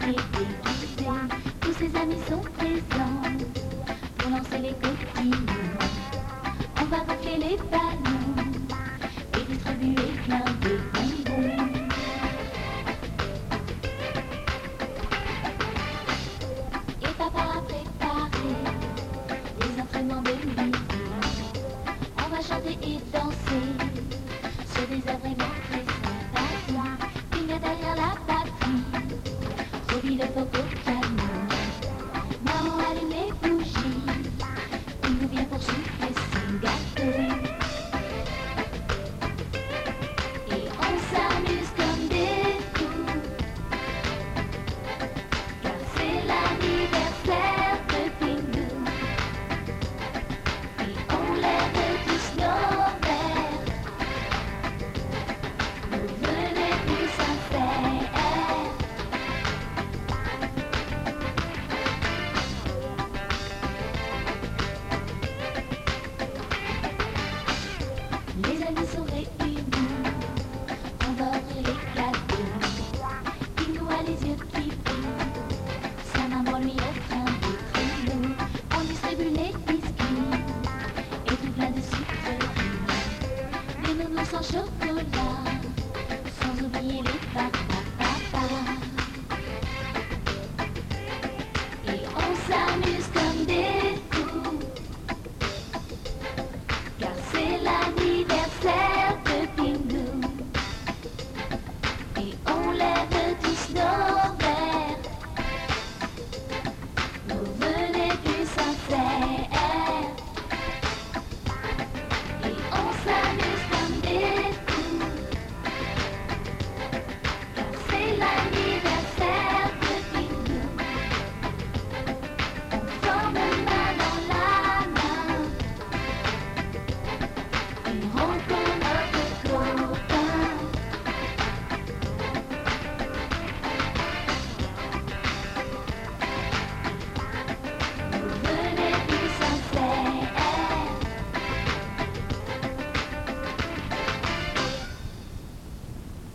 déguisé. Tous ses amis sont présents pour lancer les coquilles. On va gonfler les ballons et distribuer plein de bonbons. Et papa a préparé les entraînements de musique. On va chanter et danser sur des airs Des nounous en chocolat. Sans oublier les papas